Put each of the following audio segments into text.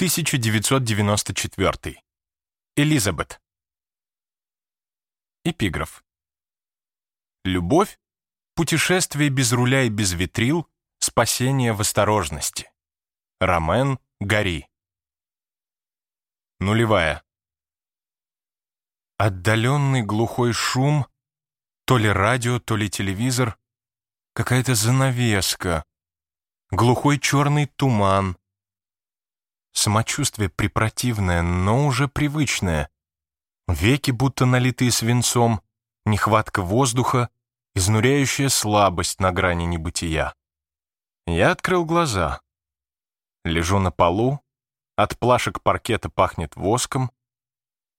1994. Элизабет. Эпиграф. Любовь — путешествие без руля и без ветрил, спасение в осторожности. Ромен Гори. Нулевая. Отдаленный глухой шум, то ли радио, то ли телевизор, какая-то занавеска, глухой черный туман, Самочувствие припротивное, но уже привычное. Веки будто налитые свинцом, нехватка воздуха, изнуряющая слабость на грани небытия. Я открыл глаза. Лежу на полу, от плашек паркета пахнет воском.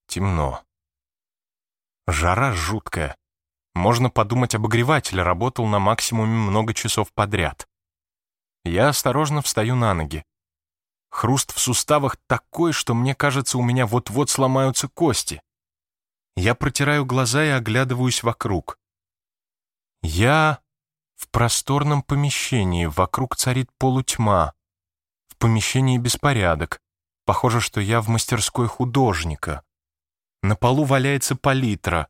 Темно. Жара жуткая. Можно подумать, обогреватель работал на максимуме много часов подряд. Я осторожно встаю на ноги. Хруст в суставах такой, что мне кажется, у меня вот-вот сломаются кости. Я протираю глаза и оглядываюсь вокруг. Я в просторном помещении, вокруг царит полутьма. В помещении беспорядок. Похоже, что я в мастерской художника. На полу валяется палитра.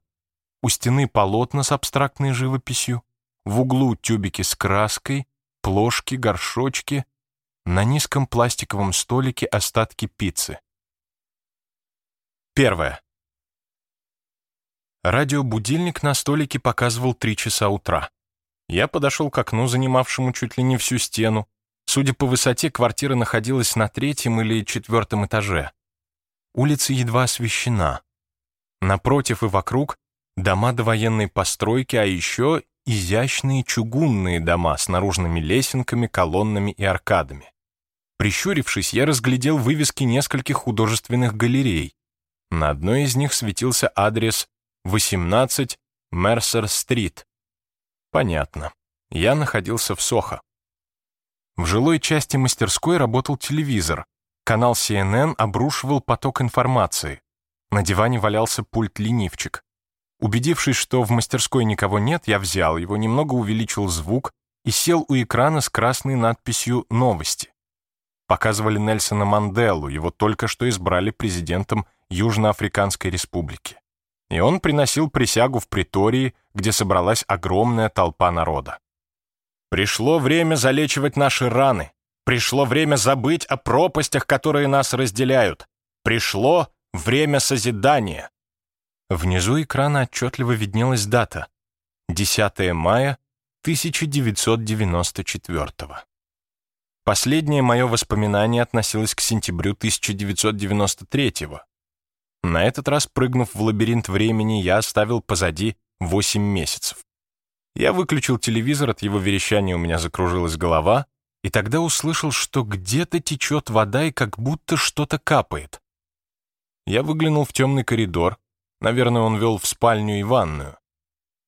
У стены полотна с абстрактной живописью. В углу тюбики с краской, плошки, горшочки — на низком пластиковом столике остатки пиццы. Первое. Радиобудильник на столике показывал три часа утра. Я подошел к окну, занимавшему чуть ли не всю стену. Судя по высоте, квартира находилась на третьем или четвертом этаже. Улица едва освещена. Напротив и вокруг дома довоенной постройки, а еще изящные чугунные дома с наружными лесенками, колоннами и аркадами. Прищурившись, я разглядел вывески нескольких художественных галерей. На одной из них светился адрес 18 Мерсер-стрит. Понятно. Я находился в Сохо. В жилой части мастерской работал телевизор. Канал CNN обрушивал поток информации. На диване валялся пульт-ленивчик. Убедившись, что в мастерской никого нет, я взял его, немного увеличил звук и сел у экрана с красной надписью «Новости» показывали Нельсона Манделу, его только что избрали президентом Южноафриканской республики. И он приносил присягу в притории, где собралась огромная толпа народа. «Пришло время залечивать наши раны. Пришло время забыть о пропастях, которые нас разделяют. Пришло время созидания». Внизу экрана отчетливо виднелась дата — 10 мая 1994 года. Последнее мое воспоминание относилось к сентябрю 1993-го. На этот раз, прыгнув в лабиринт времени, я оставил позади 8 месяцев. Я выключил телевизор, от его верещания у меня закружилась голова, и тогда услышал, что где-то течет вода и как будто что-то капает. Я выглянул в темный коридор, наверное, он вел в спальню и ванную.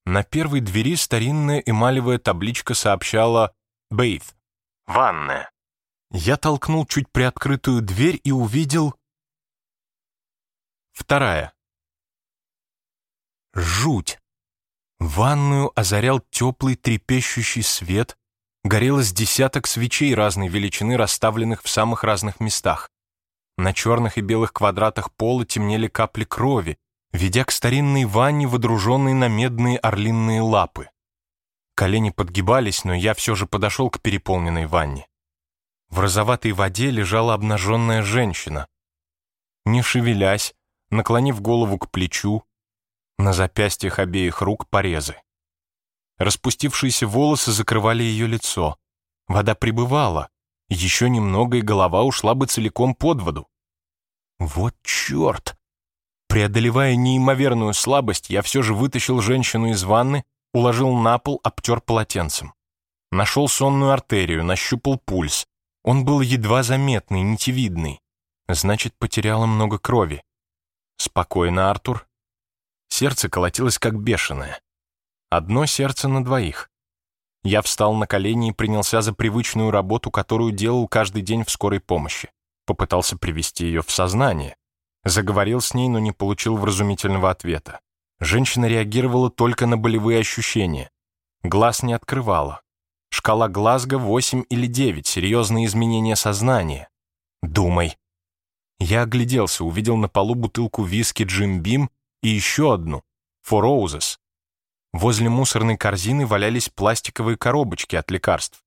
На первой двери старинная эмалевая табличка сообщала «Bathe» — «Ванная». Я толкнул чуть приоткрытую дверь и увидел... Вторая. Жуть. Ванную озарял теплый трепещущий свет, горелось десяток свечей разной величины, расставленных в самых разных местах. На черных и белых квадратах пола темнели капли крови, ведя к старинной ванне, водруженной на медные орлиные лапы. Колени подгибались, но я все же подошел к переполненной ванне. В розоватой воде лежала обнаженная женщина. Не шевелясь, наклонив голову к плечу, на запястьях обеих рук порезы. Распустившиеся волосы закрывали ее лицо. Вода прибывала. Еще немного, и голова ушла бы целиком под воду. Вот черт! Преодолевая неимоверную слабость, я все же вытащил женщину из ванны, уложил на пол, обтер полотенцем. Нашел сонную артерию, нащупал пульс. Он был едва заметный, нитевидный. Значит, потеряла много крови. Спокойно, Артур. Сердце колотилось как бешеное. Одно сердце на двоих. Я встал на колени и принялся за привычную работу, которую делал каждый день в скорой помощи. Попытался привести ее в сознание. Заговорил с ней, но не получил вразумительного ответа. Женщина реагировала только на болевые ощущения. Глаз не открывала. Шкала Глазго 8 или 9, серьезные изменения сознания. Думай. Я огляделся, увидел на полу бутылку виски Джим Бим и еще одну, Four Roses. Возле мусорной корзины валялись пластиковые коробочки от лекарств.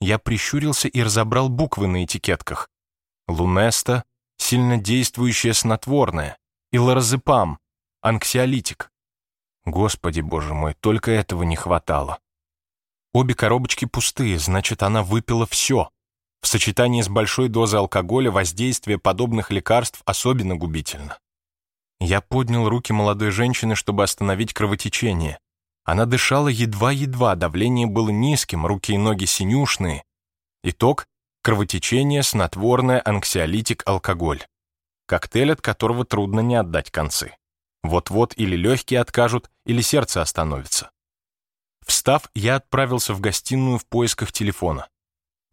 Я прищурился и разобрал буквы на этикетках. Лунеста, сильнодействующее снотворное, и лоразепам, анксиолитик. Господи, боже мой, только этого не хватало. Обе коробочки пустые, значит, она выпила все. В сочетании с большой дозой алкоголя воздействие подобных лекарств особенно губительно. Я поднял руки молодой женщины, чтобы остановить кровотечение. Она дышала едва-едва, давление было низким, руки и ноги синюшные. Итог — кровотечение, снотворное, анксиолитик, алкоголь. Коктейль, от которого трудно не отдать концы. Вот-вот или легкие откажут, или сердце остановится. Встав, я отправился в гостиную в поисках телефона.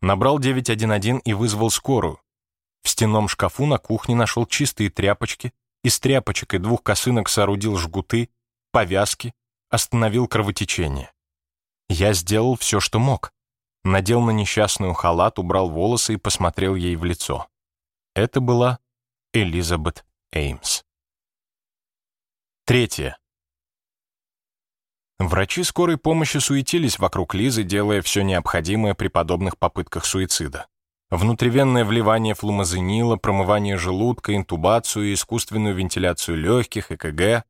Набрал 911 и вызвал скорую. В стенном шкафу на кухне нашел чистые тряпочки, из тряпочек и двух косынок соорудил жгуты, повязки, остановил кровотечение. Я сделал все, что мог. Надел на несчастную халат, убрал волосы и посмотрел ей в лицо. Это была Элизабет Эймс. Третье. Врачи скорой помощи суетились вокруг Лизы, делая все необходимое при подобных попытках суицида. Внутривенное вливание флумазенила, промывание желудка, интубацию, искусственную вентиляцию легких, ЭКГ.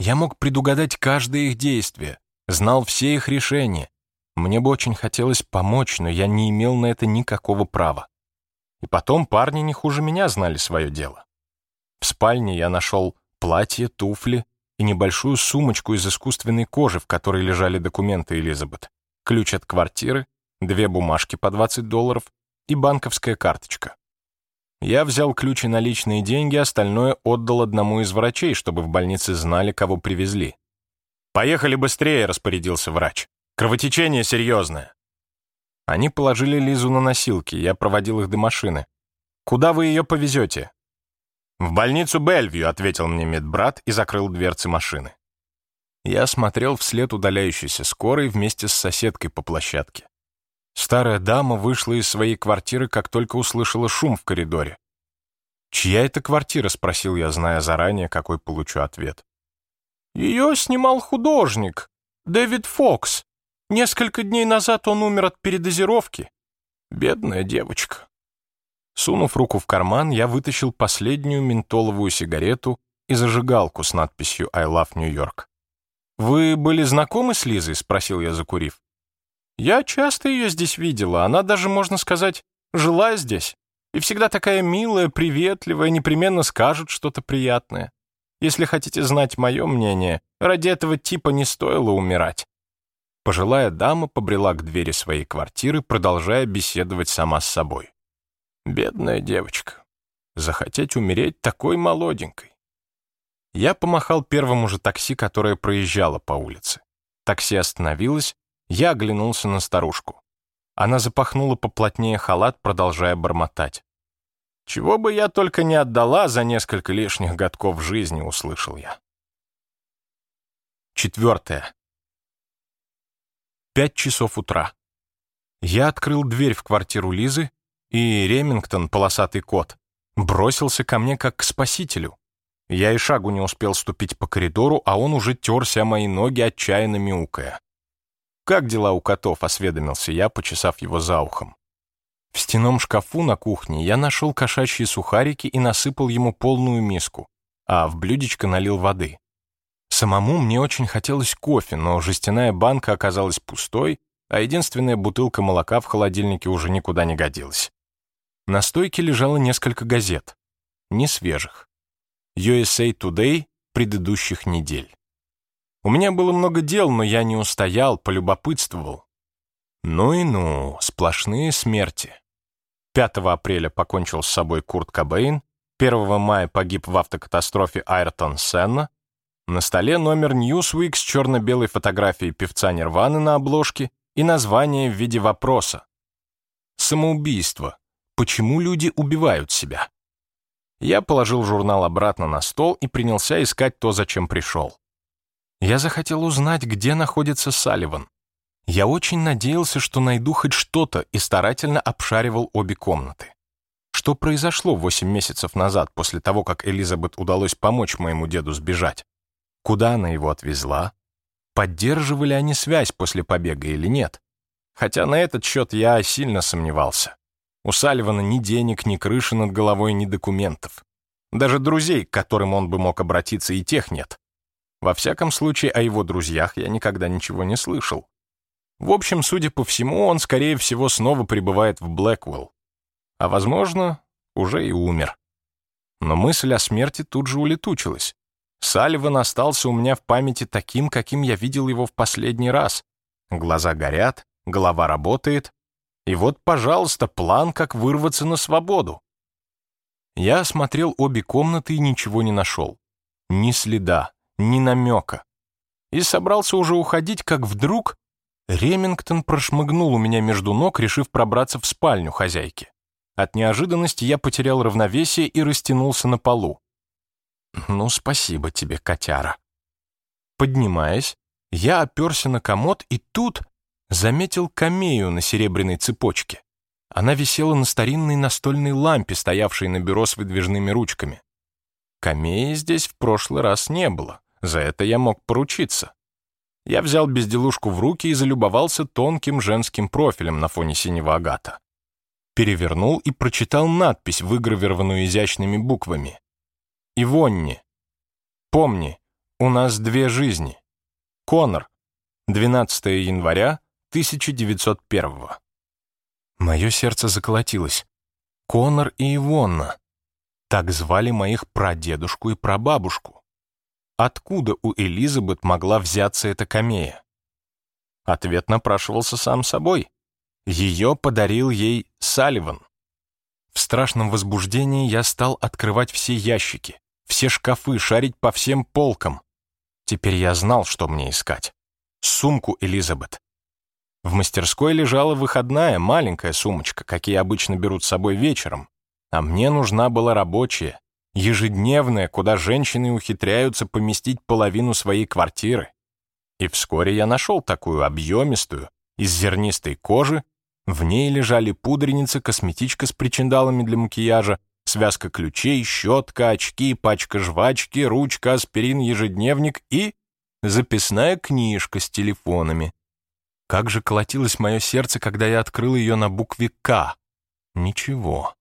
Я мог предугадать каждое их действие, знал все их решения. Мне бы очень хотелось помочь, но я не имел на это никакого права. И потом парни не хуже меня знали свое дело. В спальне я нашел платье, туфли и небольшую сумочку из искусственной кожи, в которой лежали документы Элизабет, ключ от квартиры, две бумажки по 20 долларов и банковская карточка. Я взял ключ и наличные деньги, остальное отдал одному из врачей, чтобы в больнице знали, кого привезли. «Поехали быстрее», — распорядился врач. «Кровотечение серьезное». Они положили Лизу на носилки, я проводил их до машины. «Куда вы ее повезете?» «В больницу Бельвью», — ответил мне медбрат и закрыл дверцы машины. Я смотрел вслед удаляющейся скорой вместе с соседкой по площадке. Старая дама вышла из своей квартиры, как только услышала шум в коридоре. «Чья это квартира?» — спросил я, зная заранее, какой получу ответ. «Ее снимал художник, Дэвид Фокс. Несколько дней назад он умер от передозировки. Бедная девочка». Сунув руку в карман, я вытащил последнюю ментоловую сигарету и зажигалку с надписью «I love New York». «Вы были знакомы с Лизой?» — спросил я, закурив. Я часто ее здесь видела, она даже, можно сказать, жила здесь. И всегда такая милая, приветливая, непременно скажет что-то приятное. Если хотите знать мое мнение, ради этого типа не стоило умирать. Пожилая дама побрела к двери своей квартиры, продолжая беседовать сама с собой. Бедная девочка. Захотеть умереть такой молоденькой. Я помахал первому же такси, которое проезжало по улице. Такси остановилось, я оглянулся на старушку. Она запахнула поплотнее халат, продолжая бормотать. «Чего бы я только не отдала за несколько лишних годков жизни», — услышал я. Четвертое. Пять часов утра. Я открыл дверь в квартиру Лизы, и Ремингтон, полосатый кот, бросился ко мне как к спасителю. Я и шагу не успел ступить по коридору, а он уже терся о мои ноги, отчаянно мяукая. «Как дела у котов?» — осведомился я, почесав его за ухом. В стенном шкафу на кухне я нашел кошачьи сухарики и насыпал ему полную миску, а в блюдечко налил воды. Самому мне очень хотелось кофе, но жестяная банка оказалась пустой, а единственная бутылка молока в холодильнике уже никуда не годилась. На стойке лежало несколько газет, не свежих. USA Today предыдущих недель. У меня было много дел, но я не устоял, полюбопытствовал. Ну и ну, сплошные смерти. 5 апреля покончил с собой Курт Кобейн, 1 мая погиб в автокатастрофе Айртон Сенна, на столе номер Newsweek с черно-белой фотографией певца Нирваны на обложке и название в виде вопроса. Самоубийство. Почему люди убивают себя? Я положил журнал обратно на стол и принялся искать то, зачем пришел. Я захотел узнать, где находится Салливан. Я очень надеялся, что найду хоть что-то и старательно обшаривал обе комнаты. Что произошло восемь месяцев назад, после того, как Элизабет удалось помочь моему деду сбежать? Куда она его отвезла? Поддерживали они связь после побега или нет? Хотя на этот счет я сильно сомневался. У Салливана ни денег, ни крыши над головой, ни документов. Даже друзей, к которым он бы мог обратиться, и тех нет. Во всяком случае, о его друзьях я никогда ничего не слышал. В общем, судя по всему, он, скорее всего, снова пребывает в Блэквелл. А, возможно, уже и умер. Но мысль о смерти тут же улетучилась. Салливан остался у меня в памяти таким, каким я видел его в последний раз. Глаза горят, голова работает. И вот, пожалуйста, план, как вырваться на свободу. Я осмотрел обе комнаты и ничего не нашел. Ни следа, ни намека. И собрался уже уходить, как вдруг Ремингтон прошмыгнул у меня между ног, решив пробраться в спальню хозяйки. От неожиданности я потерял равновесие и растянулся на полу. «Ну, спасибо тебе, котяра». Поднимаясь, я оперся на комод и тут заметил камею на серебряной цепочке. Она висела на старинной настольной лампе, стоявшей на бюро с выдвижными ручками. Камеи здесь в прошлый раз не было, за это я мог поручиться. Я взял безделушку в руки и залюбовался тонким женским профилем на фоне синего агата. Перевернул и прочитал надпись, выгравированную изящными буквами. «Ивонни. Помни, у нас две жизни. Конор. 12 января 1901 Мое сердце заколотилось. Конор и Ивонна. Так звали моих прадедушку и прабабушку. Откуда у Элизабет могла взяться эта камея? Ответ напрашивался сам собой. Ее подарил ей Салливан. В страшном возбуждении я стал открывать все ящики, все шкафы, шарить по всем полкам. Теперь я знал, что мне искать. Сумку Элизабет. В мастерской лежала выходная, маленькая сумочка, какие обычно берут с собой вечером. А мне нужна была рабочая, ежедневная, куда женщины ухитряются поместить половину своей квартиры. И вскоре я нашел такую объемистую, из зернистой кожи. В ней лежали пудреница, косметичка с причиндалами для макияжа, связка ключей, щетка, очки, пачка жвачки, ручка, аспирин, ежедневник и записная книжка с телефонами. Как же колотилось мое сердце, когда я открыл ее на букве «К». Ничего.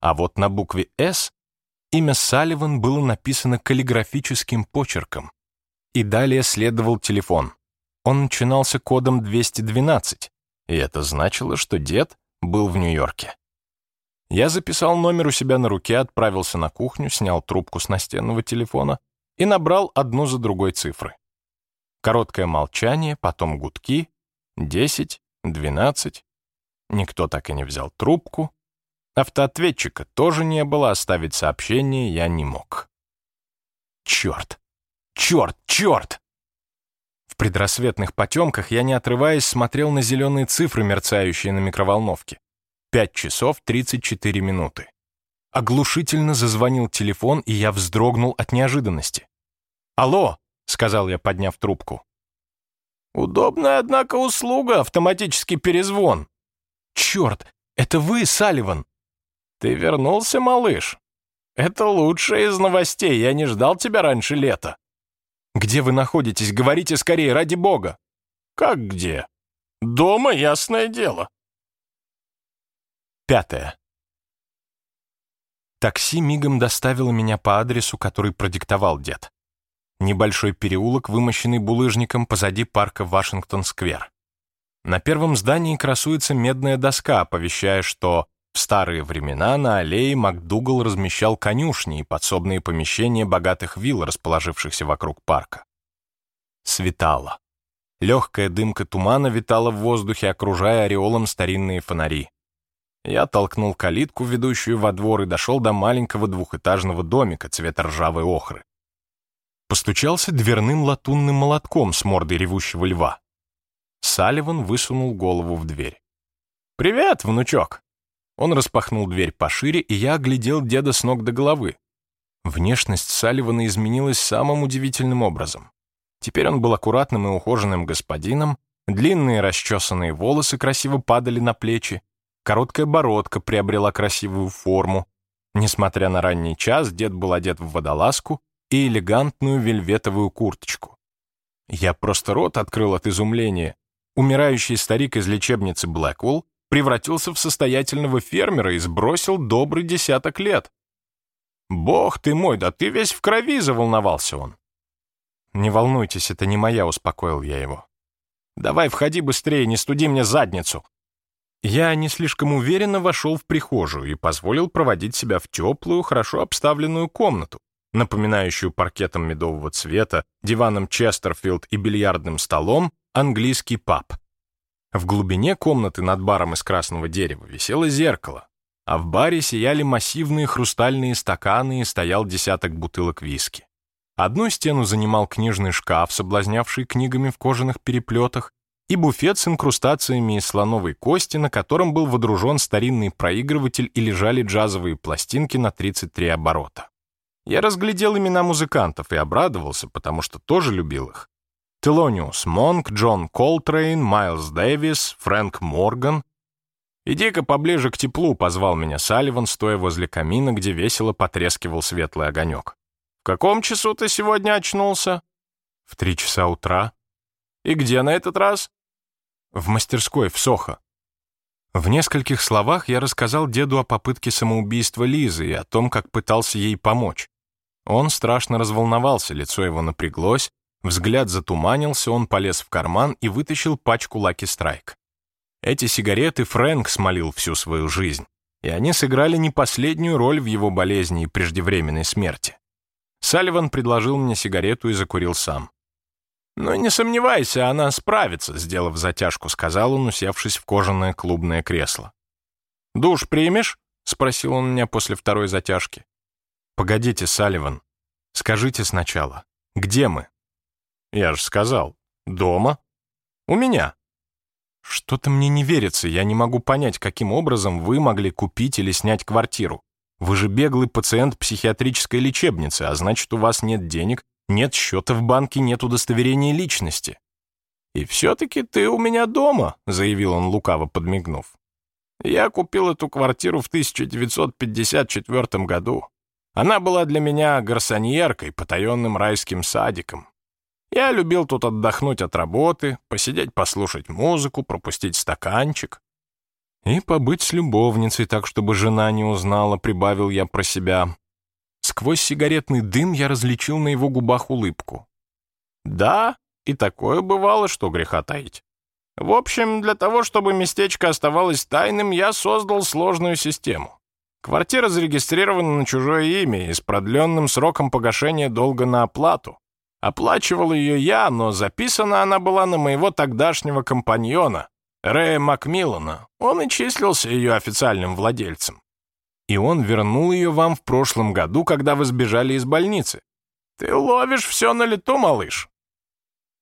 А вот на букве «С» имя Салливан было написано каллиграфическим почерком. И далее следовал телефон. Он начинался кодом 212, и это значило, что дед был в Нью-Йорке. Я записал номер у себя на руке, отправился на кухню, снял трубку с настенного телефона и набрал одну за другой цифры. Короткое молчание, потом гудки. Десять, двенадцать. Никто так и не взял трубку. Автоответчика тоже не было, оставить сообщение я не мог. Черт! Черт! Черт! В предрассветных потемках я, не отрываясь, смотрел на зеленые цифры, мерцающие на микроволновке. Пять часов тридцать четыре минуты. Оглушительно зазвонил телефон, и я вздрогнул от неожиданности. «Алло!» — сказал я, подняв трубку. «Удобная, однако, услуга, автоматический перезвон». «Черт, это вы, Салливан!» «Ты вернулся, малыш? Это лучшее из новостей, я не ждал тебя раньше лета». «Где вы находитесь? Говорите скорее, ради бога!» «Как где?» «Дома, ясное дело». Пятое. Такси мигом доставило меня по адресу, который продиктовал дед. Небольшой переулок, вымощенный булыжником позади парка Вашингтон-сквер. На первом здании красуется медная доска, оповещая, что в старые времена на аллее МакДугал размещал конюшни и подсобные помещения богатых вилл, расположившихся вокруг парка. Светало. Легкая дымка тумана витала в воздухе, окружая ореолом старинные фонари. Я толкнул калитку, ведущую во двор, и дошел до маленького двухэтажного домика цвета ржавой охры. Постучался дверным латунным молотком с мордой ревущего льва. Салливан высунул голову в дверь. «Привет, внучок!» Он распахнул дверь пошире, и я оглядел деда с ног до головы. Внешность Салливана изменилась самым удивительным образом. Теперь он был аккуратным и ухоженным господином, длинные расчесанные волосы красиво падали на плечи, короткая бородка приобрела красивую форму. Несмотря на ранний час, дед был одет в водолазку и элегантную вельветовую курточку. Я просто рот открыл от изумления. Умирающий старик из лечебницы Блэквелл превратился в состоятельного фермера и сбросил добрый десяток лет. «Бог ты мой, да ты весь в крови!» — заволновался он. «Не волнуйтесь, это не моя», — успокоил я его. «Давай, входи быстрее, не студи мне задницу». Я не слишком уверенно вошел в прихожую и позволил проводить себя в теплую, хорошо обставленную комнату, напоминающую паркетом медового цвета, диваном Честерфилд и бильярдным столом английский паб. В глубине комнаты над баром из красного дерева висело зеркало, а в баре сияли массивные хрустальные стаканы и стоял десяток бутылок виски. Одну стену занимал книжный шкаф, соблазнявший книгами в кожаных переплетах, и буфет с инкрустациями из слоновой кости, на котором был водружен старинный проигрыватель и лежали джазовые пластинки на 33 оборота. Я разглядел имена музыкантов и обрадовался, потому что тоже любил их. Телониус Монк, Джон Колтрейн, Майлз Дэвис, Фрэнк Морган. «Иди-ка поближе к теплу», — позвал меня Салливан, стоя возле камина, где весело потрескивал светлый огонек. «В каком часу ты сегодня очнулся?» «В три часа утра». «И где на этот раз?» «В мастерской, в Сохо». В нескольких словах я рассказал деду о попытке самоубийства Лизы и о том, как пытался ей помочь. Он страшно разволновался, лицо его напряглось, Взгляд затуманился, он полез в карман и вытащил пачку Lucky Strike. Эти сигареты Фрэнк смолил всю свою жизнь, и они сыграли не последнюю роль в его болезни и преждевременной смерти. Салливан предложил мне сигарету и закурил сам. «Ну, не сомневайся, она справится», — сделав затяжку, сказал он, усевшись в кожаное клубное кресло. «Душ примешь?» — спросил он меня после второй затяжки. «Погодите, Салливан, скажите сначала, где мы?» Я же сказал. Дома. У меня. Что-то мне не верится, я не могу понять, каким образом вы могли купить или снять квартиру. Вы же беглый пациент психиатрической лечебницы, а значит, у вас нет денег, нет счета в банке, нет удостоверения личности. «И все-таки ты у меня дома», — заявил он, лукаво подмигнув. «Я купил эту квартиру в 1954 году. Она была для меня гарсоньеркой, потаенным райским садиком. Я любил тут отдохнуть от работы, посидеть послушать музыку, пропустить стаканчик. И побыть с любовницей так, чтобы жена не узнала, прибавил я про себя. Сквозь сигаретный дым я различил на его губах улыбку. Да, и такое бывало, что греха таить. В общем, для того, чтобы местечко оставалось тайным, я создал сложную систему. Квартира зарегистрирована на чужое имя и с продленным сроком погашения долга на оплату. Оплачивал ее я, но записана она была на моего тогдашнего компаньона, Рэя Макмиллана. Он и числился ее официальным владельцем. И он вернул ее вам в прошлом году, когда вы сбежали из больницы. Ты ловишь все на лету, малыш.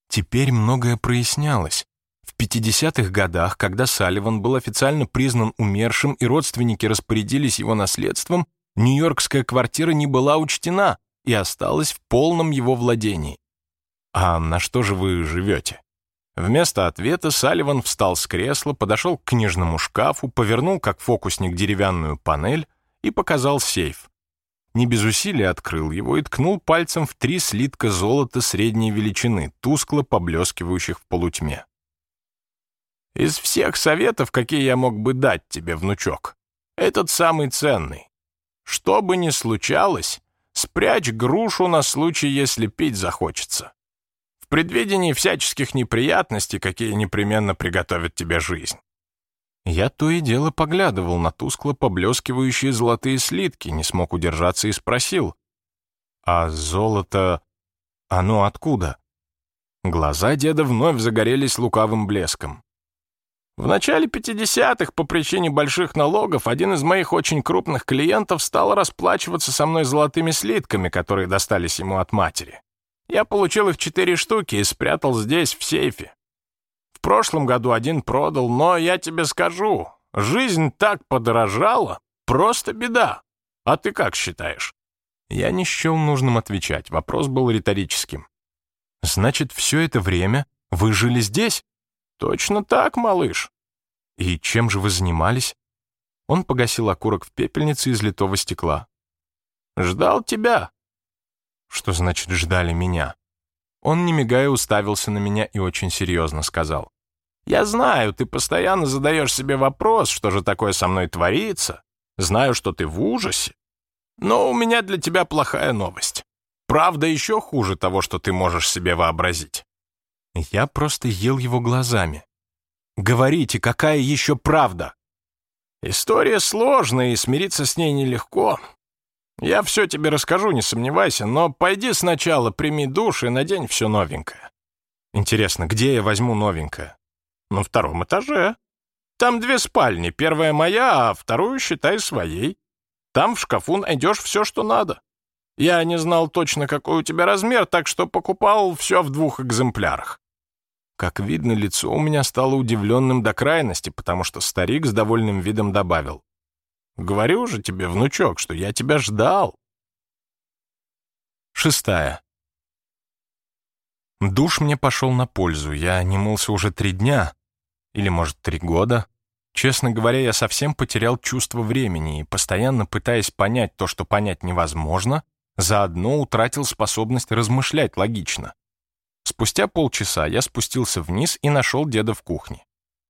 Теперь многое прояснялось. В 50-х годах, когда Салливан был официально признан умершим и родственники распорядились его наследством, нью-йоркская квартира не была учтена — и осталась в полном его владении. «А на что же вы живете?» Вместо ответа Салливан встал с кресла, подошел к книжному шкафу, повернул, как фокусник, деревянную панель и показал сейф. Не без усилия открыл его и ткнул пальцем в три слитка золота средней величины, тускло поблескивающих в полутьме. «Из всех советов, какие я мог бы дать тебе, внучок, этот самый ценный. Что бы ни случалось, Спрячь грушу на случай, если пить захочется. В предвидении всяческих неприятностей, какие непременно приготовят тебе жизнь. Я то и дело поглядывал на тускло поблескивающие золотые слитки, не смог удержаться и спросил. «А золото... оно откуда?» Глаза деда вновь загорелись лукавым блеском. В начале 50-х по причине больших налогов один из моих очень крупных клиентов стал расплачиваться со мной золотыми слитками, которые достались ему от матери. Я получил их четыре штуки и спрятал здесь, в сейфе. В прошлом году один продал, но я тебе скажу, жизнь так подорожала, просто беда. А ты как считаешь? Я не счел нужным отвечать, вопрос был риторическим. Значит, все это время вы жили здесь? «Точно так, малыш». «И чем же вы занимались?» Он погасил окурок в пепельнице из литого стекла. «Ждал тебя». «Что значит «ждали меня»?» Он, не мигая, уставился на меня и очень серьезно сказал. «Я знаю, ты постоянно задаешь себе вопрос, что же такое со мной творится. Знаю, что ты в ужасе. Но у меня для тебя плохая новость. Правда еще хуже того, что ты можешь себе вообразить». Я просто ел его глазами. «Говорите, какая еще правда?» «История сложная, и смириться с ней нелегко. Я все тебе расскажу, не сомневайся, но пойди сначала, прими душ и надень все новенькое». «Интересно, где я возьму новенькое?» «На втором этаже. Там две спальни, первая моя, а вторую считай своей. Там в шкафу найдешь все, что надо. Я не знал точно, какой у тебя размер, так что покупал все в двух экземплярах. Как видно, лицо у меня стало удивленным до крайности, потому что старик с довольным видом добавил. «Говорю же тебе, внучок, что я тебя ждал». Шестая. Душ мне пошел на пользу. Я не мылся уже три дня. Или, может, три года. Честно говоря, я совсем потерял чувство времени и, постоянно пытаясь понять то, что понять невозможно, заодно утратил способность размышлять логично. Спустя полчаса я спустился вниз и нашел деда в кухне.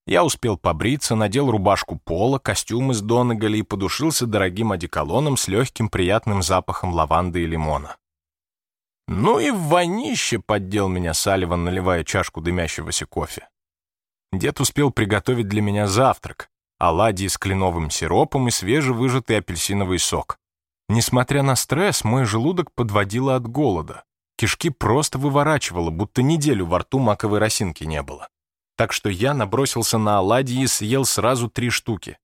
Я успел побриться, надел рубашку пола, костюм из Доннегаля и подушился дорогим одеколоном с легким приятным запахом лаванды и лимона. «Ну и вонище!» — поддел меня Салливан, наливая чашку дымящегося кофе. Дед успел приготовить для меня завтрак, оладьи с кленовым сиропом и свежевыжатый апельсиновый сок. Несмотря на стресс, мой желудок подводило от голода. Кишки просто выворачивало, будто неделю во рту маковой росинки не было. Так что я набросился на оладьи и съел сразу три штуки.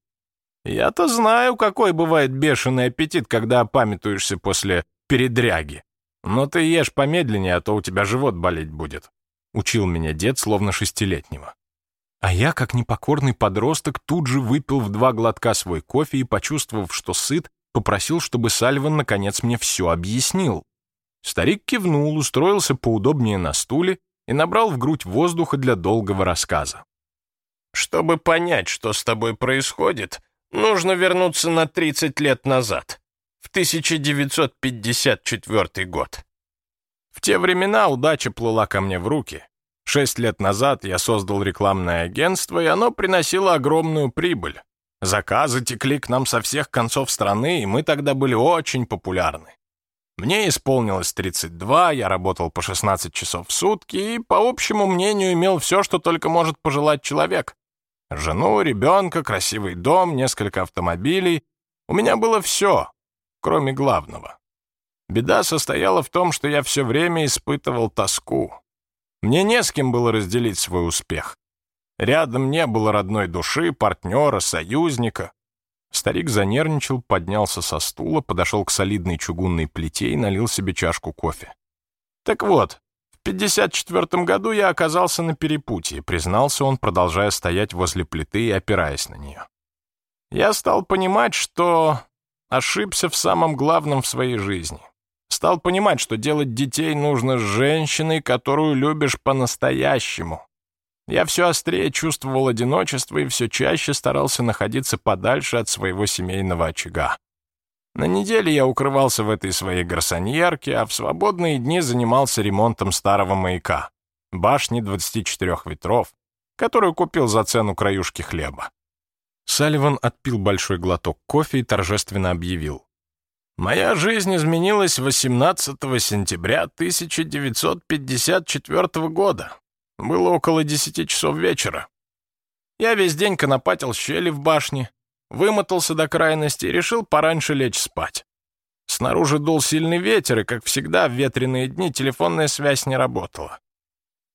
Я-то знаю, какой бывает бешеный аппетит, когда опамятуешься после передряги. Но ты ешь помедленнее, а то у тебя живот болеть будет. Учил меня дед, словно шестилетнего. А я, как непокорный подросток, тут же выпил в два глотка свой кофе и, почувствовав, что сыт, попросил, чтобы Сальван наконец мне все объяснил. Старик кивнул, устроился поудобнее на стуле и набрал в грудь воздуха для долгого рассказа. «Чтобы понять, что с тобой происходит, нужно вернуться на 30 лет назад, в 1954 год. В те времена удача плыла ко мне в руки. Шесть лет назад я создал рекламное агентство, и оно приносило огромную прибыль. Заказы текли к нам со всех концов страны, и мы тогда были очень популярны. Мне исполнилось 32, я работал по 16 часов в сутки и, по общему мнению, имел все, что только может пожелать человек. Жену, ребенка, красивый дом, несколько автомобилей. У меня было все, кроме главного. Беда состояла в том, что я все время испытывал тоску. Мне не с кем было разделить свой успех. Рядом не было родной души, партнера, союзника. Старик занервничал, поднялся со стула, подошел к солидной чугунной плите и налил себе чашку кофе. «Так вот, в 54 году я оказался на перепутье», признался он, продолжая стоять возле плиты и опираясь на нее. «Я стал понимать, что ошибся в самом главном в своей жизни. Стал понимать, что делать детей нужно с женщиной, которую любишь по-настоящему, я все острее чувствовал одиночество и все чаще старался находиться подальше от своего семейного очага. На неделе я укрывался в этой своей гарсоньерке, а в свободные дни занимался ремонтом старого маяка, башни 24 ветров, которую купил за цену краюшки хлеба. Салливан отпил большой глоток кофе и торжественно объявил. «Моя жизнь изменилась 18 сентября 1954 года. Было около десяти часов вечера. Я весь день конопатил щели в башне, вымотался до крайности и решил пораньше лечь спать. Снаружи дул сильный ветер, и, как всегда, в ветреные дни телефонная связь не работала.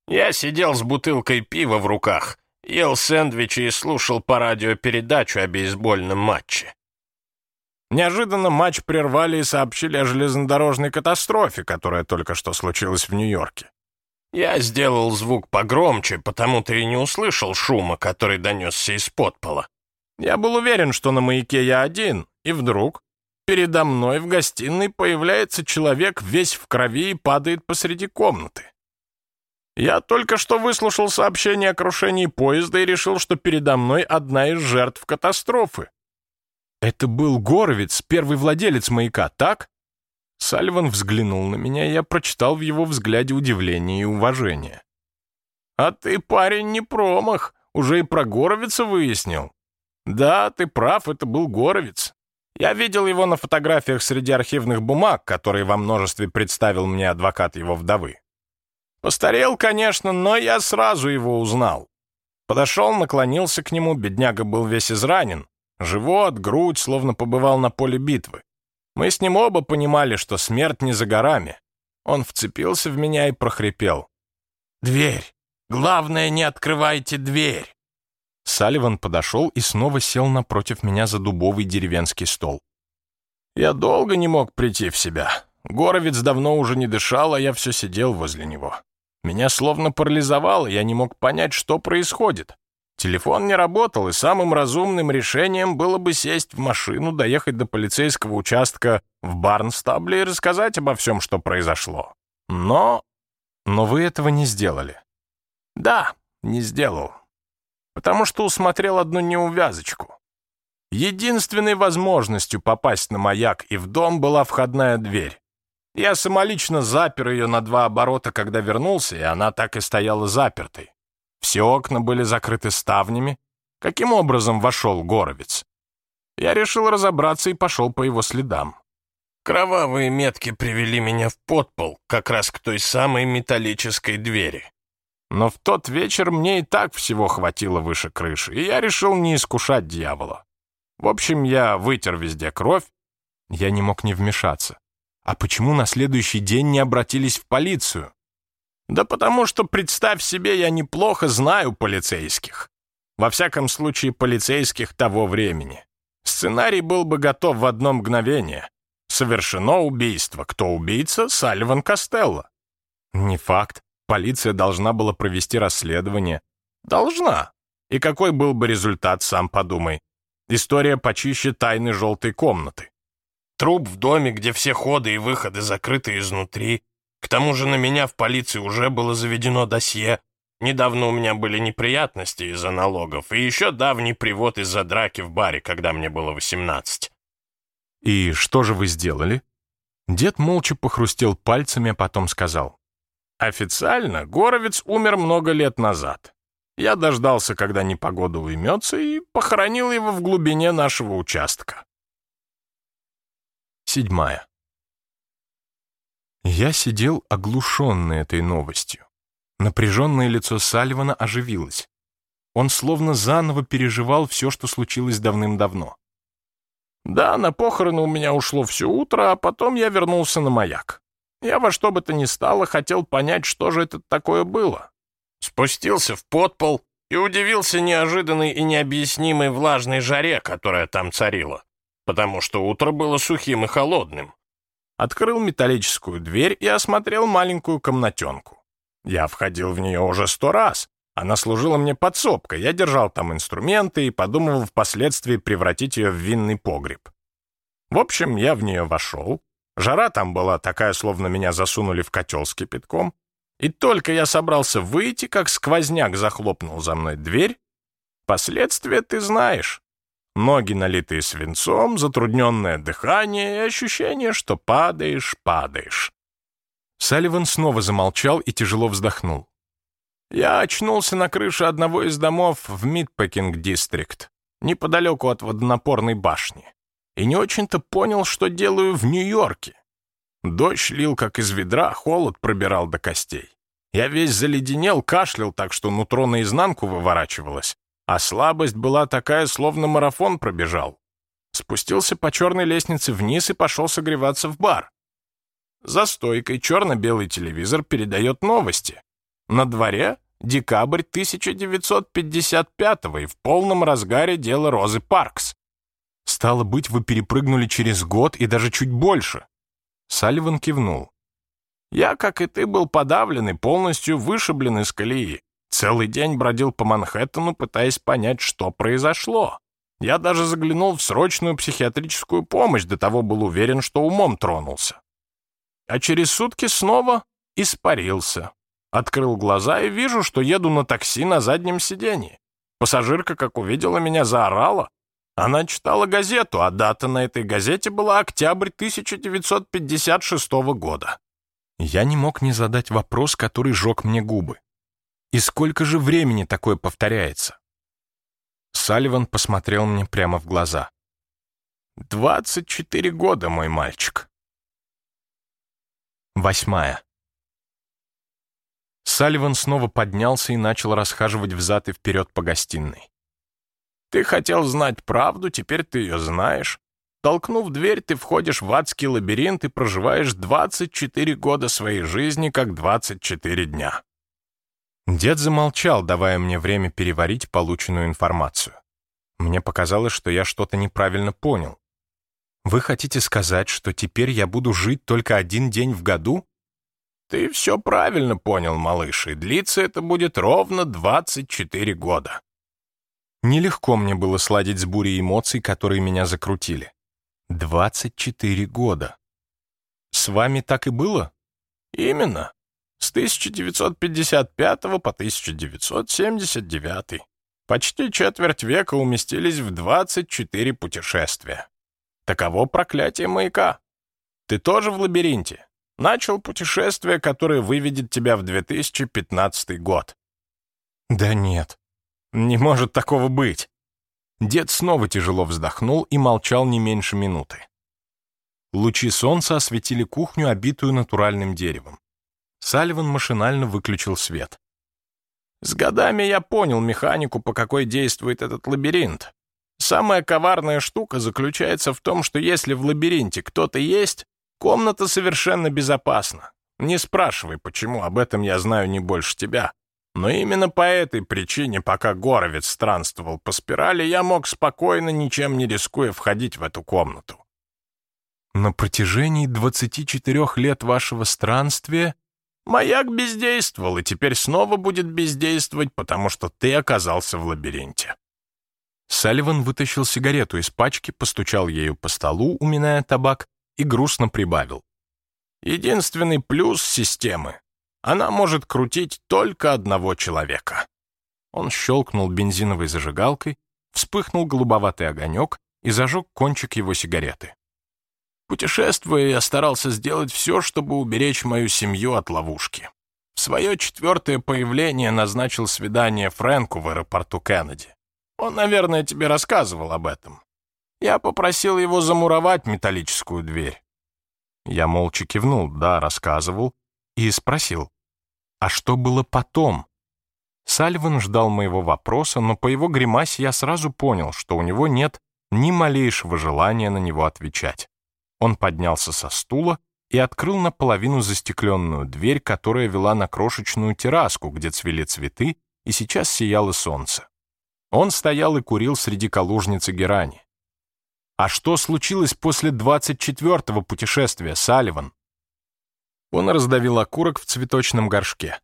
Я сидел с бутылкой пива в руках, ел сэндвичи и слушал по радио передачу о бейсбольном матче. Неожиданно матч прервали и сообщили о железнодорожной катастрофе, которая только что случилась в Нью-Йорке. Я сделал звук погромче, потому ты и не услышал шума, который донесся из-под пола. Я был уверен, что на маяке я один, и вдруг передо мной в гостиной появляется человек весь в крови и падает посреди комнаты. Я только что выслушал сообщение о крушении поезда и решил, что передо мной одна из жертв катастрофы. Это был Горовец, первый владелец маяка, так? Сальван взглянул на меня, я прочитал в его взгляде удивление и уважение. «А ты, парень, не промах, уже и про Горовица выяснил. Да, ты прав, это был Горовец. Я видел его на фотографиях среди архивных бумаг, которые во множестве представил мне адвокат его вдовы. Постарел, конечно, но я сразу его узнал. Подошел, наклонился к нему, бедняга был весь изранен. Живот, грудь, словно побывал на поле битвы. Мы с ним оба понимали, что смерть не за горами. Он вцепился в меня и прохрипел. «Дверь! Главное, не открывайте дверь!» Салливан подошел и снова сел напротив меня за дубовый деревенский стол. Я долго не мог прийти в себя. Горовец давно уже не дышал, а я все сидел возле него. Меня словно парализовало, я не мог понять, что происходит. Телефон не работал, и самым разумным решением было бы сесть в машину, доехать до полицейского участка в Барнстабле и рассказать обо всем, что произошло. Но... Но вы этого не сделали. Да, не сделал потому что усмотрел одну неувязочку. Единственной возможностью попасть на маяк и в дом была входная дверь. Я самолично запер ее на два оборота, когда вернулся, и она так и стояла запертой. Все окна были закрыты ставнями. Каким образом вошел Горовец? Я решил разобраться и пошел по его следам. Кровавые метки привели меня в подпол, как раз к той самой металлической двери. Но в тот вечер мне и так всего хватило выше крыши, и я решил не искушать дьявола. В общем, я вытер везде кровь. Я не мог не вмешаться. А почему на следующий день не обратились в полицию? Да потому что, представь себе, я неплохо знаю полицейских. Во всяком случае, полицейских того времени. Сценарий был бы готов в одно мгновение. Совершено убийство. Кто убийца? Салливан Костелло. Не факт. Полиция должна была провести расследование. Должна. И какой был бы результат, сам подумай. История почище тайны желтой комнаты. Труп в доме, где все ходы и выходы закрыты изнутри. К тому же на меня в полиции уже было заведено досье. Недавно у меня были неприятности из-за налогов, и еще давний привод из-за драки в баре, когда мне было 18. «И что же вы сделали?» Дед молча похрустел пальцами, а потом сказал. Официально Горовец умер много лет назад. Я дождался, когда непогода уймется, и похоронил его в глубине нашего участка. Седьмая. Я сидел оглушенный этой новостью. Напряженное лицо Салливана оживилось. Он словно заново переживал все, что случилось давным-давно. «Да, на похороны у меня ушло все утро, а потом я вернулся на маяк. Я во что бы то ни стало хотел понять, что же это такое было. Спустился в подпол и удивился неожиданной и необъяснимой влажной жаре, которая там царила, потому что утро было сухим и холодным. Открыл металлическую дверь и осмотрел маленькую комнатенку. Я входил в нее уже сто раз. Она служила мне подсобкой, я держал там инструменты и подумывал впоследствии превратить ее в винный погреб. В общем, я в нее вошел, Жара там была такая, словно меня засунули в котел с кипятком. И только я собрался выйти, как сквозняк захлопнул за мной дверь. Последствия ты знаешь. Ноги, налитые свинцом, затрудненное дыхание и ощущение, что падаешь, падаешь. Салливан снова замолчал и тяжело вздохнул. Я очнулся на крыше одного из домов в Мидпекинг-дистрикт, неподалеку от водонапорной башни и не очень-то понял, что делаю в Нью-Йорке. Дождь лил, как из ведра, холод пробирал до костей. Я весь заледенел, кашлял так, что нутро наизнанку выворачивалось, а слабость была такая, словно марафон пробежал. Спустился по черной лестнице вниз и пошел согреваться в бар. За стойкой черно-белый телевизор передает новости. На дворе декабрь 1955 и в полном разгаре дело Розы Паркс. Стало быть, вы перепрыгнули через год и даже чуть больше. Салливан кивнул. Я, как и ты, был подавлен и полностью вышиблен из колеи. Целый день бродил по Манхэттену, пытаясь понять, что произошло. Я даже заглянул в срочную психиатрическую помощь, до того был уверен, что умом тронулся. А через сутки снова испарился. Открыл глаза и вижу, что еду на такси на заднем сиденье. Пассажирка, как увидела меня, заорала, Она читала газету, а дата на этой газете была октябрь 1956 года. Я не мог не задать вопрос, который жег мне губы. И сколько же времени такое повторяется? Салливан посмотрел мне прямо в глаза. «Двадцать четыре года, мой мальчик». Восьмая. Салливан снова поднялся и начал расхаживать взад и вперед по гостиной. «Ты хотел знать правду, теперь ты ее знаешь. Толкнув дверь, ты входишь в адский лабиринт и проживаешь 24 года своей жизни, как 24 дня». Дед замолчал, давая мне время переварить полученную информацию. Мне показалось, что я что-то неправильно понял. Вы хотите сказать, что теперь я буду жить только один день в году? Ты все правильно понял, малыш, и длиться это будет ровно 24 года. Нелегко мне было сладить с бурей эмоций, которые меня закрутили. 24 года. С вами так и было? Именно. С 1955 по 1979. Почти четверть века уместились в 24 путешествия. Таково проклятие маяка. Ты тоже в лабиринте. Начал путешествие, которое выведет тебя в 2015 год. Да нет, не может такого быть. Дед снова тяжело вздохнул и молчал не меньше минуты. Лучи солнца осветили кухню, обитую натуральным деревом. Салливан машинально выключил свет. «С годами я понял механику, по какой действует этот лабиринт. Самая коварная штука заключается в том, что если в лабиринте кто-то есть, Комната совершенно безопасна. Не спрашивай, почему, об этом я знаю не больше тебя. Но именно по этой причине, пока Горовец странствовал по спирали, я мог спокойно, ничем не рискуя, входить в эту комнату. На протяжении 24 лет вашего странствия маяк бездействовал и теперь снова будет бездействовать, потому что ты оказался в лабиринте. Салливан вытащил сигарету из пачки, постучал ею по столу, уминая табак, и грустно прибавил. Единственный плюс системы — она может крутить только одного человека. Он щелкнул бензиновой зажигалкой, вспыхнул голубоватый огонек и зажег кончик его сигареты. Путешествуя, я старался сделать все, чтобы уберечь мою семью от ловушки. В свое четвертое появление назначил свидание Фрэнку в аэропорту Кеннеди. Он, наверное, тебе рассказывал об этом. Я попросил его замуровать металлическую дверь. Я молча кивнул, да, рассказывал, и спросил, а что было потом? Сальвин ждал моего вопроса, но по его гримасе я сразу понял, что у него нет ни малейшего желания на него отвечать. Он поднялся со стула и открыл наполовину застекленную дверь, которая вела на крошечную терраску, где цвели цветы, и сейчас сияло солнце. Он стоял и курил среди калужницы герани. А что случилось после 24-го путешествия, Салливан? Он раздавил окурок в цветочном горшке.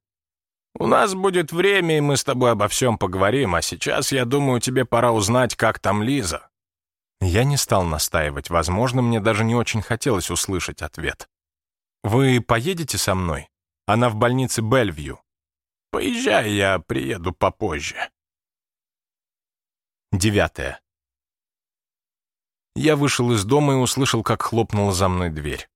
«У нас будет время, и мы с тобой обо всем поговорим, а сейчас, я думаю, тебе пора узнать, как там Лиза». Я не стал настаивать, возможно, мне даже не очень хотелось услышать ответ. «Вы поедете со мной? Она в больнице Бельвью». «Поезжай, я приеду попозже». Девятое. Я вышел из дома и услышал, как хлопнула за мной дверь.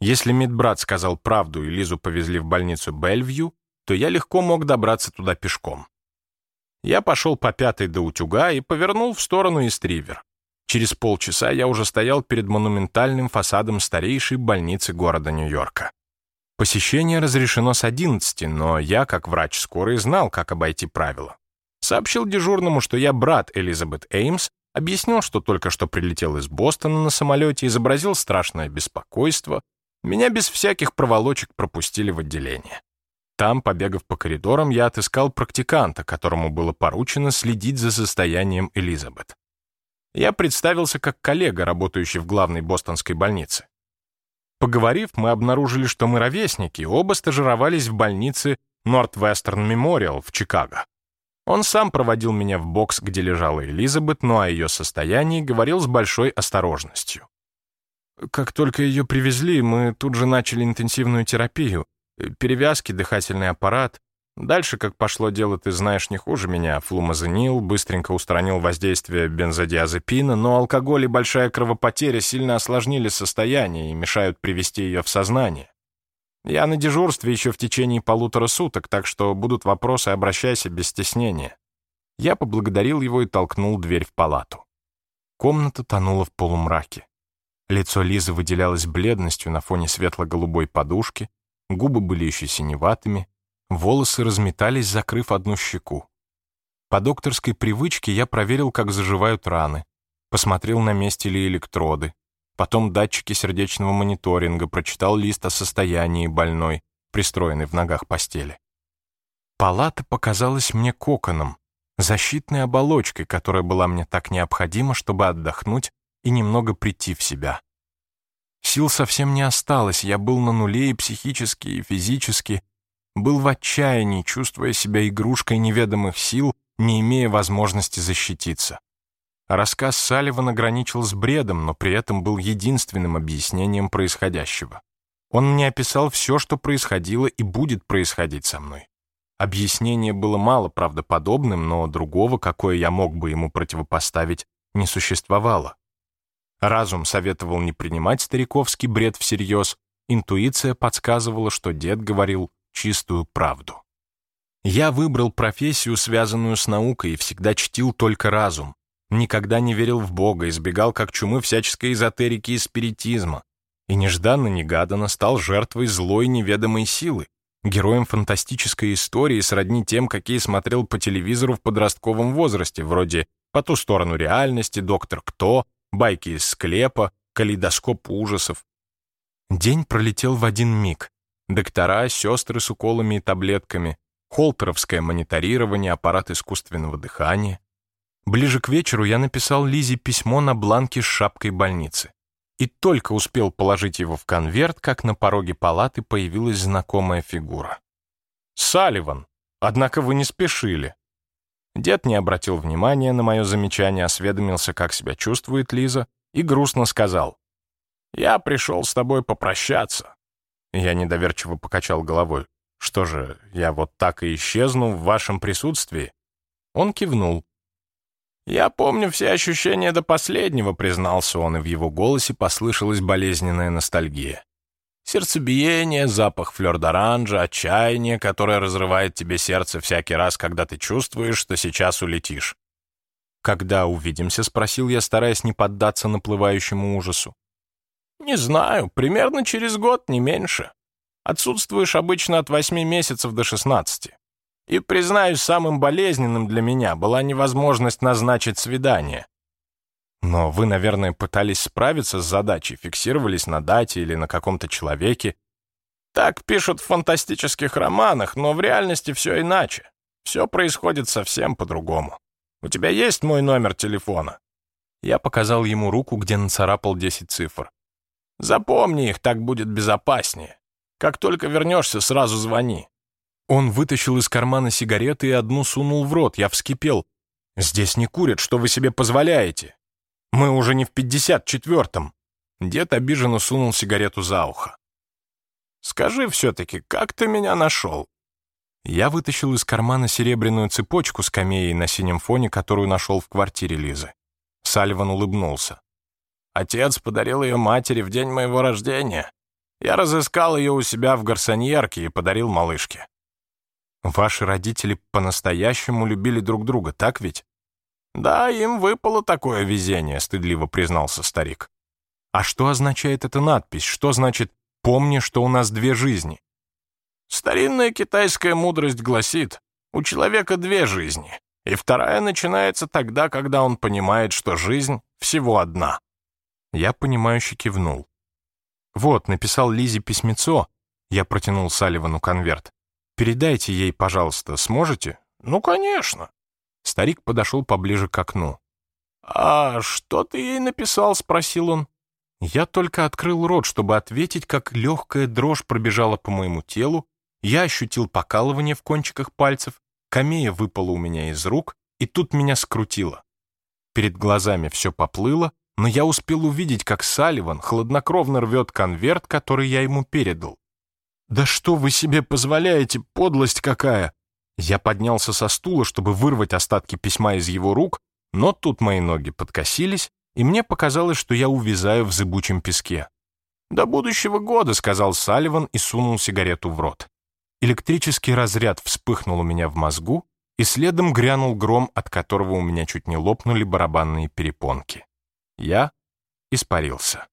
Если медбрат сказал правду и Лизу повезли в больницу Бельвью, то я легко мог добраться туда пешком. Я пошел по пятой до утюга и повернул в сторону Истривер. Через полчаса я уже стоял перед монументальным фасадом старейшей больницы города Нью-Йорка. Посещение разрешено с 11, но я, как врач скорой, знал, как обойти правила. Сообщил дежурному, что я брат Элизабет Эймс, Объяснил, что только что прилетел из Бостона на самолете, изобразил страшное беспокойство. Меня без всяких проволочек пропустили в отделение. Там, побегав по коридорам, я отыскал практиканта, которому было поручено следить за состоянием Элизабет. Я представился как коллега, работающий в главной бостонской больнице. Поговорив, мы обнаружили, что мы ровесники, оба стажировались в больнице Northwestern Memorial в Чикаго. Он сам проводил меня в бокс, где лежала Элизабет, но о ее состоянии говорил с большой осторожностью. Как только ее привезли, мы тут же начали интенсивную терапию. Перевязки, дыхательный аппарат. Дальше, как пошло дело, ты знаешь не хуже меня. Флумазенил быстренько устранил воздействие бензодиазепина, но алкоголь и большая кровопотеря сильно осложнили состояние и мешают привести ее в сознание. Я на дежурстве еще в течение полутора суток, так что будут вопросы, обращайся без стеснения. Я поблагодарил его и толкнул дверь в палату. Комната тонула в полумраке. Лицо Лизы выделялось бледностью на фоне светло-голубой подушки, губы были еще синеватыми, волосы разметались, закрыв одну щеку. По докторской привычке я проверил, как заживают раны, посмотрел, на месте ли электроды, потом датчики сердечного мониторинга, прочитал лист о состоянии больной, пристроенной в ногах постели. Палата показалась мне коконом, защитной оболочкой, которая была мне так необходима, чтобы отдохнуть и немного прийти в себя. Сил совсем не осталось, я был на нуле и психически, и физически, был в отчаянии, чувствуя себя игрушкой неведомых сил, не имея возможности защититься. Рассказ Салливан ограничил с бредом, но при этом был единственным объяснением происходящего. Он мне описал все, что происходило и будет происходить со мной. Объяснение было мало правдоподобным, но другого, какое я мог бы ему противопоставить, не существовало. Разум советовал не принимать стариковский бред всерьез, интуиция подсказывала, что дед говорил чистую правду. Я выбрал профессию, связанную с наукой, и всегда чтил только разум. Никогда не верил в Бога, избегал как чумы всяческой эзотерики и спиритизма. И нежданно-негаданно стал жертвой злой неведомой силы, героем фантастической истории сродни тем, какие смотрел по телевизору в подростковом возрасте, вроде «По ту сторону реальности», «Доктор Кто», байки из склепа, калейдоскоп ужасов. День пролетел в один миг. Доктора, сестры с уколами и таблетками, холтеровское мониторирование, аппарат искусственного дыхания. Ближе к вечеру я написал Лизе письмо на бланке с шапкой больницы. И только успел положить его в конверт, как на пороге палаты появилась знакомая фигура. «Салливан! Однако вы не спешили!» Дед не обратил внимания на мое замечание, осведомился, как себя чувствует Лиза, и грустно сказал. «Я пришел с тобой попрощаться». Я недоверчиво покачал головой. «Что же, я вот так и исчезну в вашем присутствии?» Он кивнул. «Я помню все ощущения до последнего», — признался он, и в его голосе послышалась болезненная ностальгия. Сердцебиение, запах флёр-д'оранжа, отчаяние, которое разрывает тебе сердце всякий раз, когда ты чувствуешь, что сейчас улетишь. «Когда увидимся?» — спросил я, стараясь не поддаться наплывающему ужасу. «Не знаю, примерно через год, не меньше. Отсутствуешь обычно от восьми месяцев до шестнадцати. И, признаюсь, самым болезненным для меня была невозможность назначить свидание. Но вы, наверное, пытались справиться с задачей, фиксировались на дате или на каком-то человеке. Так пишут в фантастических романах, но в реальности все иначе. Все происходит совсем по-другому. У тебя есть мой номер телефона?» Я показал ему руку, где нацарапал 10 цифр. «Запомни их, так будет безопаснее. Как только вернешься, сразу звони». Он вытащил из кармана сигареты и одну сунул в рот. Я вскипел. «Здесь не курят, что вы себе позволяете?» Мы уже не в пятьдесят четвертом. Дед обиженно сунул сигарету за ухо. «Скажи все-таки, как ты меня нашел?» Я вытащил из кармана серебряную цепочку с камеей на синем фоне, которую нашел в квартире Лизы. Сальван улыбнулся. «Отец подарил ее матери в день моего рождения. Я разыскал ее у себя в гарсоньерке и подарил малышке». «Ваши родители по-настоящему любили друг друга, так ведь?» «Да, им выпало такое везение», — стыдливо признался старик. «А что означает эта надпись? Что значит «помни, что у нас две жизни»?» Старинная китайская мудрость гласит, у человека две жизни, и вторая начинается тогда, когда он понимает, что жизнь всего одна. Я понимающе кивнул. «Вот, написал Лизе письмецо», — я протянул Салливану конверт. «Передайте ей, пожалуйста, сможете?» «Ну, конечно». Старик подошел поближе к окну. «А что ты ей написал?» — спросил он. Я только открыл рот, чтобы ответить, как легкая дрожь пробежала по моему телу, я ощутил покалывание в кончиках пальцев, камея выпала у меня из рук, и тут меня скрутило. Перед глазами все поплыло, но я успел увидеть, как Салливан хладнокровно рвет конверт, который я ему передал. «Да что вы себе позволяете, подлость какая!» Я поднялся со стула, чтобы вырвать остатки письма из его рук, но тут мои ноги подкосились, и мне показалось, что я увязаю в зыбучем песке. «До будущего года», — сказал Салливан и сунул сигарету в рот. Электрический разряд вспыхнул у меня в мозгу, и следом грянул гром, от которого у меня чуть не лопнули барабанные перепонки. Я испарился.